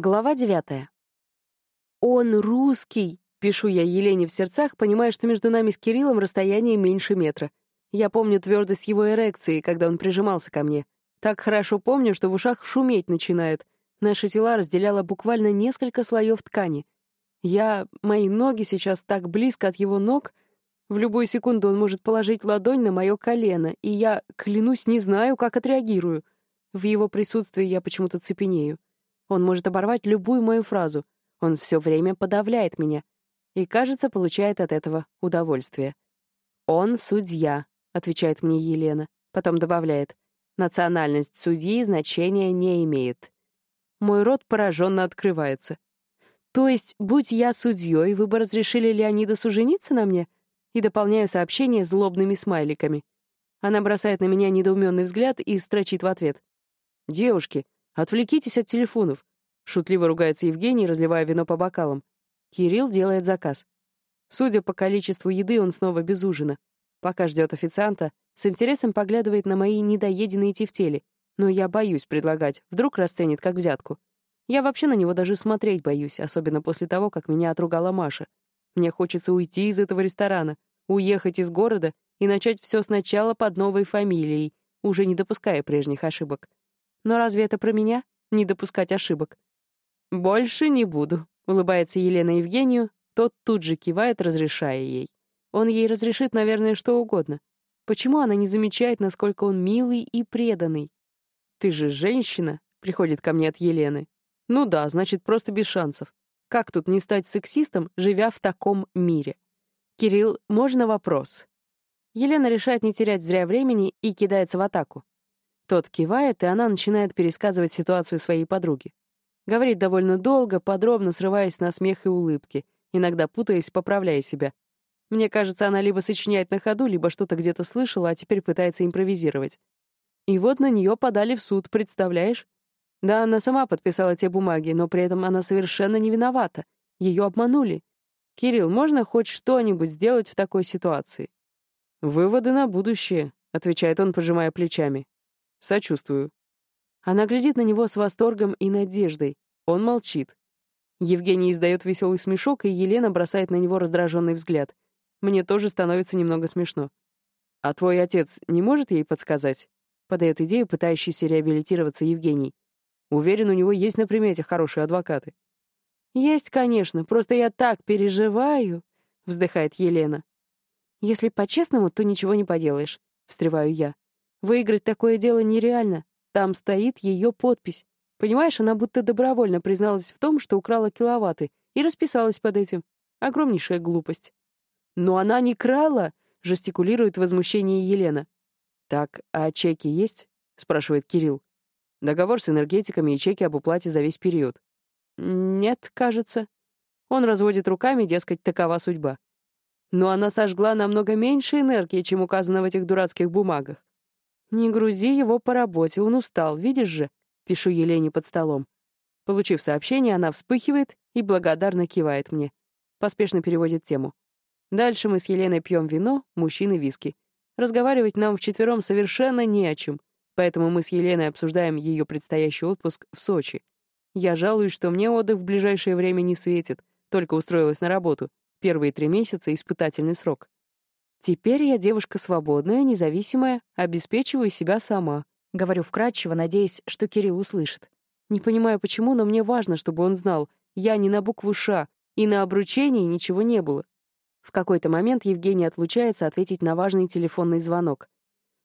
Глава девятая. «Он русский!» — пишу я Елене в сердцах, понимая, что между нами с Кириллом расстояние меньше метра. Я помню твердость его эрекции, когда он прижимался ко мне. Так хорошо помню, что в ушах шуметь начинает. Наши тела разделяло буквально несколько слоев ткани. Я... Мои ноги сейчас так близко от его ног. В любую секунду он может положить ладонь на мое колено, и я, клянусь, не знаю, как отреагирую. В его присутствии я почему-то цепенею. Он может оборвать любую мою фразу. Он все время подавляет меня. И, кажется, получает от этого удовольствие. «Он судья», — отвечает мне Елена. Потом добавляет. «Национальность судьи значения не имеет». Мой рот пораженно открывается. «То есть, будь я судьей, вы бы разрешили Леонидасу жениться на мне?» И дополняю сообщение злобными смайликами. Она бросает на меня недоуменный взгляд и строчит в ответ. «Девушки, «Отвлекитесь от телефонов», — шутливо ругается Евгений, разливая вино по бокалам. Кирилл делает заказ. Судя по количеству еды, он снова без ужина. Пока ждет официанта, с интересом поглядывает на мои недоеденные тефтели, но я боюсь предлагать, вдруг расценит как взятку. Я вообще на него даже смотреть боюсь, особенно после того, как меня отругала Маша. Мне хочется уйти из этого ресторана, уехать из города и начать все сначала под новой фамилией, уже не допуская прежних ошибок. Но разве это про меня? Не допускать ошибок. «Больше не буду», — улыбается Елена Евгению, тот тут же кивает, разрешая ей. Он ей разрешит, наверное, что угодно. Почему она не замечает, насколько он милый и преданный? «Ты же женщина», — приходит ко мне от Елены. «Ну да, значит, просто без шансов. Как тут не стать сексистом, живя в таком мире?» «Кирилл, можно вопрос?» Елена решает не терять зря времени и кидается в атаку. Тот кивает, и она начинает пересказывать ситуацию своей подруги. Говорит довольно долго, подробно срываясь на смех и улыбки, иногда путаясь, поправляя себя. Мне кажется, она либо сочиняет на ходу, либо что-то где-то слышала, а теперь пытается импровизировать. И вот на нее подали в суд, представляешь? Да, она сама подписала те бумаги, но при этом она совершенно не виновата. Ее обманули. «Кирилл, можно хоть что-нибудь сделать в такой ситуации?» «Выводы на будущее», — отвечает он, пожимая плечами. Сочувствую. Она глядит на него с восторгом и надеждой. Он молчит. Евгений издает веселый смешок, и Елена бросает на него раздраженный взгляд. Мне тоже становится немного смешно. «А твой отец не может ей подсказать?» — подает идею, пытающийся реабилитироваться Евгений. «Уверен, у него есть на примете хорошие адвокаты». «Есть, конечно, просто я так переживаю», — вздыхает Елена. «Если по-честному, то ничего не поделаешь», — встреваю я. Выиграть такое дело нереально. Там стоит ее подпись. Понимаешь, она будто добровольно призналась в том, что украла киловатты, и расписалась под этим. Огромнейшая глупость. «Но она не крала!» — жестикулирует в возмущении Елена. «Так, а чеки есть?» — спрашивает Кирилл. «Договор с энергетиками и чеки об уплате за весь период». «Нет, кажется». Он разводит руками, дескать, такова судьба. Но она сожгла намного меньше энергии, чем указано в этих дурацких бумагах. «Не грузи его по работе, он устал, видишь же?» — пишу Елене под столом. Получив сообщение, она вспыхивает и благодарно кивает мне. Поспешно переводит тему. Дальше мы с Еленой пьем вино, мужчины — виски. Разговаривать нам вчетвером совершенно не о чем, поэтому мы с Еленой обсуждаем ее предстоящий отпуск в Сочи. Я жалуюсь, что мне отдых в ближайшее время не светит, только устроилась на работу. Первые три месяца — испытательный срок. Теперь я девушка свободная, независимая, обеспечиваю себя сама. Говорю вкратчиво, надеясь, что Кирилл услышит. Не понимаю почему, но мне важно, чтобы он знал. Я не на букву «Ш», и на обручении ничего не было. В какой-то момент Евгений отлучается ответить на важный телефонный звонок.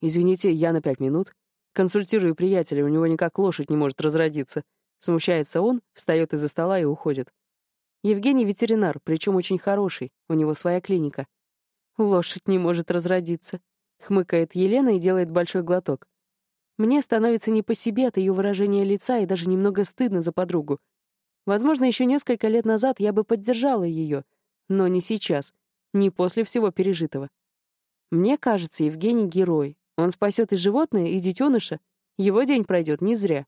«Извините, я на пять минут. Консультирую приятеля, у него никак лошадь не может разродиться». Смущается он, встает из-за стола и уходит. Евгений ветеринар, причем очень хороший, у него своя клиника. Лошадь не может разродиться. Хмыкает Елена и делает большой глоток. Мне становится не по себе от ее выражения лица и даже немного стыдно за подругу. Возможно, еще несколько лет назад я бы поддержала ее, но не сейчас, не после всего пережитого. Мне кажется, Евгений — герой. Он спасет и животное, и детеныша. Его день пройдет не зря.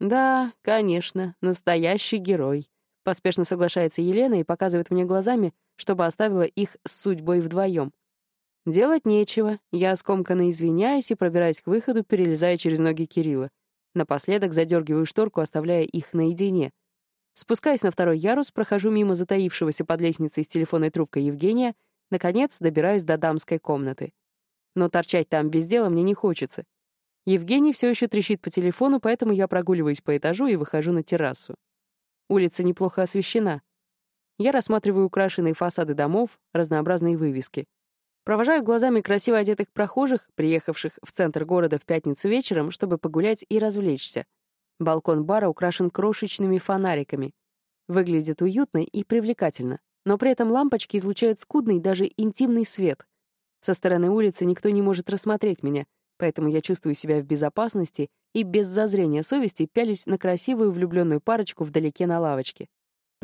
Да, конечно, настоящий герой. Поспешно соглашается Елена и показывает мне глазами, чтобы оставила их с судьбой вдвоем. Делать нечего, я скомканно извиняюсь и пробираюсь к выходу, перелезая через ноги Кирилла. Напоследок задергиваю шторку, оставляя их наедине. Спускаясь на второй ярус, прохожу мимо затаившегося под лестницей с телефонной трубкой Евгения, наконец добираюсь до дамской комнаты. Но торчать там без дела мне не хочется. Евгений все еще трещит по телефону, поэтому я прогуливаюсь по этажу и выхожу на террасу. Улица неплохо освещена. Я рассматриваю украшенные фасады домов, разнообразные вывески. Провожаю глазами красиво одетых прохожих, приехавших в центр города в пятницу вечером, чтобы погулять и развлечься. Балкон бара украшен крошечными фонариками. Выглядит уютно и привлекательно, но при этом лампочки излучают скудный, даже интимный свет. Со стороны улицы никто не может рассмотреть меня, поэтому я чувствую себя в безопасности и без зазрения совести пялюсь на красивую влюбленную парочку вдалеке на лавочке.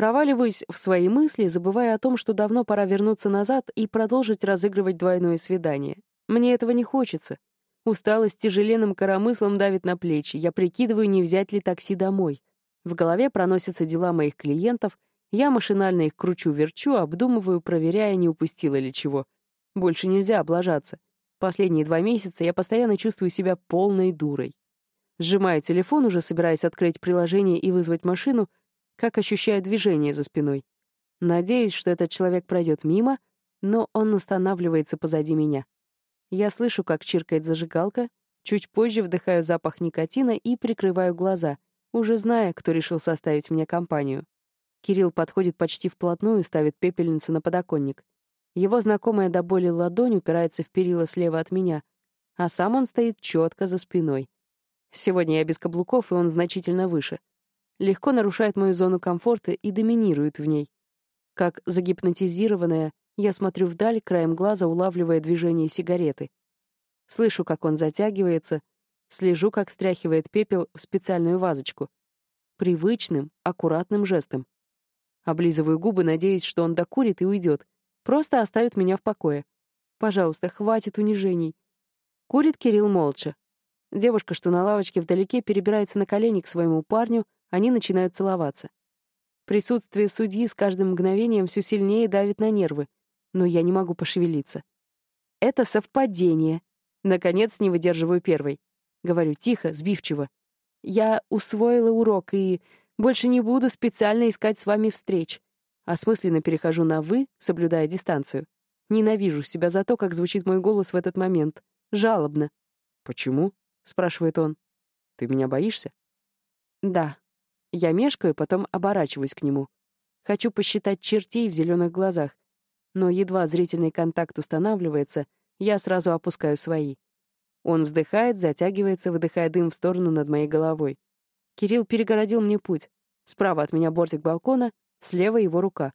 Проваливаюсь в свои мысли, забывая о том, что давно пора вернуться назад и продолжить разыгрывать двойное свидание. Мне этого не хочется. Усталость тяжеленным коромыслом давит на плечи. Я прикидываю, не взять ли такси домой. В голове проносятся дела моих клиентов. Я машинально их кручу-верчу, обдумываю, проверяя, не упустила ли чего. Больше нельзя облажаться. Последние два месяца я постоянно чувствую себя полной дурой. Сжимаю телефон, уже собираясь открыть приложение и вызвать машину, как ощущаю движение за спиной. Надеюсь, что этот человек пройдет мимо, но он останавливается позади меня. Я слышу, как чиркает зажигалка, чуть позже вдыхаю запах никотина и прикрываю глаза, уже зная, кто решил составить мне компанию. Кирилл подходит почти вплотную и ставит пепельницу на подоконник. Его знакомая до боли ладонь упирается в перила слева от меня, а сам он стоит четко за спиной. Сегодня я без каблуков, и он значительно выше. Легко нарушает мою зону комфорта и доминирует в ней. Как загипнотизированная, я смотрю вдаль, краем глаза улавливая движение сигареты. Слышу, как он затягивается, слежу, как стряхивает пепел в специальную вазочку. Привычным, аккуратным жестом. Облизываю губы, надеясь, что он докурит и уйдет. Просто оставит меня в покое. Пожалуйста, хватит унижений. Курит Кирилл молча. Девушка, что на лавочке вдалеке, перебирается на колени к своему парню, они начинают целоваться. Присутствие судьи с каждым мгновением все сильнее давит на нервы но я не могу пошевелиться. Это совпадение. Наконец, не выдерживаю первой. Говорю тихо, сбивчиво. Я усвоила урок и больше не буду специально искать с вами встреч. Осмысленно перехожу на «вы», соблюдая дистанцию. Ненавижу себя за то, как звучит мой голос в этот момент. Жалобно. «Почему?» — спрашивает он. «Ты меня боишься?» «Да». Я мешкаю, потом оборачиваюсь к нему. Хочу посчитать чертей в зеленых глазах, но едва зрительный контакт устанавливается, я сразу опускаю свои. Он вздыхает, затягивается, выдыхая дым в сторону над моей головой. Кирилл перегородил мне путь. Справа от меня бортик балкона, слева его рука.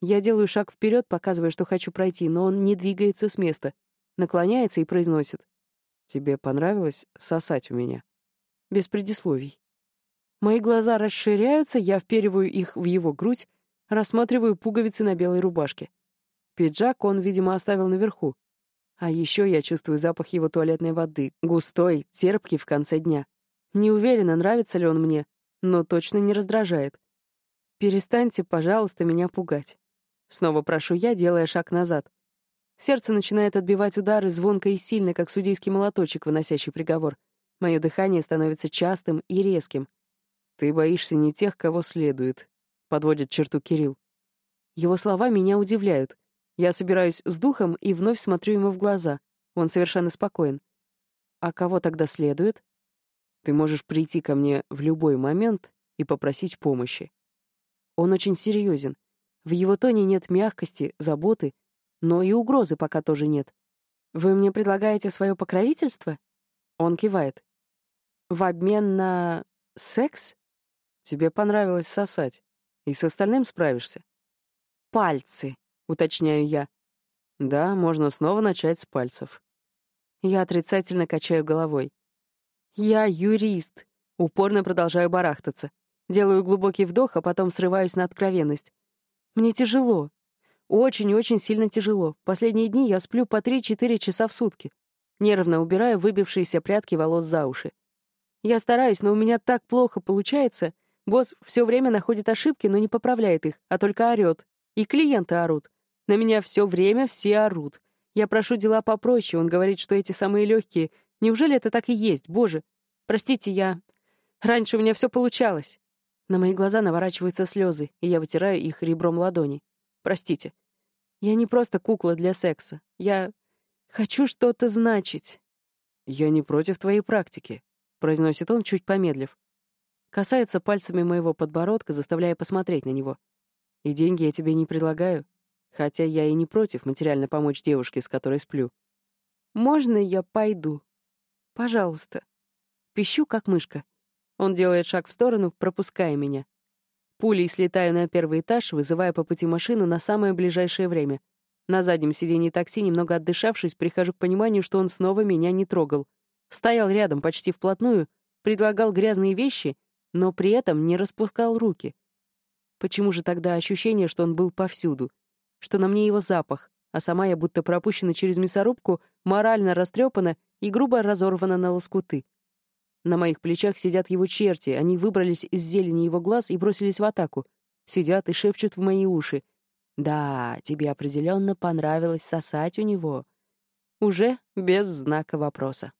Я делаю шаг вперед, показывая, что хочу пройти, но он не двигается с места. Наклоняется и произносит. «Тебе понравилось сосать у меня?» Без предисловий. Мои глаза расширяются, я впериваю их в его грудь, рассматриваю пуговицы на белой рубашке. Пиджак он, видимо, оставил наверху. А еще я чувствую запах его туалетной воды, густой, терпкий в конце дня. Не уверена, нравится ли он мне, но точно не раздражает. «Перестаньте, пожалуйста, меня пугать». Снова прошу я, делая шаг назад. Сердце начинает отбивать удары звонко и сильно, как судейский молоточек, выносящий приговор. Мое дыхание становится частым и резким. «Ты боишься не тех, кого следует», — подводит черту Кирилл. Его слова меня удивляют. Я собираюсь с духом и вновь смотрю ему в глаза. Он совершенно спокоен. А кого тогда следует? Ты можешь прийти ко мне в любой момент и попросить помощи. Он очень серьезен. В его тоне нет мягкости, заботы, но и угрозы пока тоже нет. Вы мне предлагаете свое покровительство? Он кивает. В обмен на секс? Тебе понравилось сосать. И с остальным справишься. Пальцы уточняю я. Да, можно снова начать с пальцев. Я отрицательно качаю головой. Я юрист. Упорно продолжаю барахтаться. Делаю глубокий вдох, а потом срываюсь на откровенность. Мне тяжело. Очень-очень сильно тяжело. Последние дни я сплю по 3-4 часа в сутки. Нервно убираю выбившиеся прядки волос за уши. Я стараюсь, но у меня так плохо получается. Босс все время находит ошибки, но не поправляет их, а только орёт. И клиенты орут. На меня все время все орут. Я прошу дела попроще, он говорит, что эти самые легкие. Неужели это так и есть, боже? Простите, я... Раньше у меня все получалось. На мои глаза наворачиваются слезы, и я вытираю их ребром ладони. Простите. Я не просто кукла для секса. Я хочу что-то значить. «Я не против твоей практики», — произносит он, чуть помедлив. Касается пальцами моего подбородка, заставляя посмотреть на него. «И деньги я тебе не предлагаю, хотя я и не против материально помочь девушке, с которой сплю». «Можно я пойду? Пожалуйста». Пищу, как мышка. Он делает шаг в сторону, пропуская меня. Пулей слетаю на первый этаж, вызывая по пути машину на самое ближайшее время. На заднем сиденье такси, немного отдышавшись, прихожу к пониманию, что он снова меня не трогал. Стоял рядом почти вплотную, предлагал грязные вещи, но при этом не распускал руки. Почему же тогда ощущение, что он был повсюду? Что на мне его запах, а сама я будто пропущена через мясорубку, морально растрепана и грубо разорвана на лоскуты. На моих плечах сидят его черти, они выбрались из зелени его глаз и бросились в атаку. Сидят и шепчут в мои уши. «Да, тебе определенно понравилось сосать у него». Уже без знака вопроса.